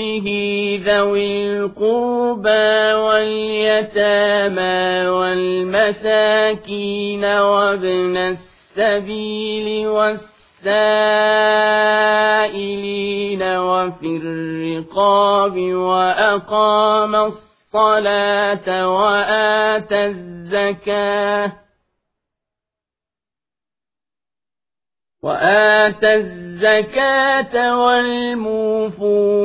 به ذوي القربى واليتامى والمساكين وابن السبيل والسائلين وفي الرقاب وأقام الصلاة وآتى الزكاة وآتى الزكاة والموفون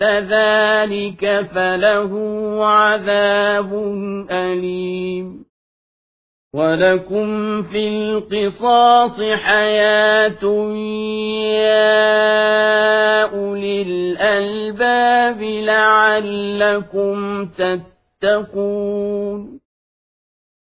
بعد ذلك فله عذاب أليم. ولكم في القصاص حياة يا أولي الألباب لعلكم تتقون.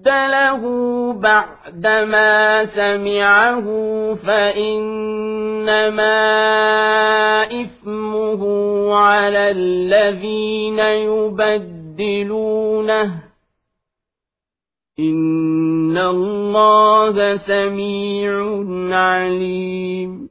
بدله بعدما سمعه فإنما إثمه على الذين يبدلونه. إن الله سميع عليم.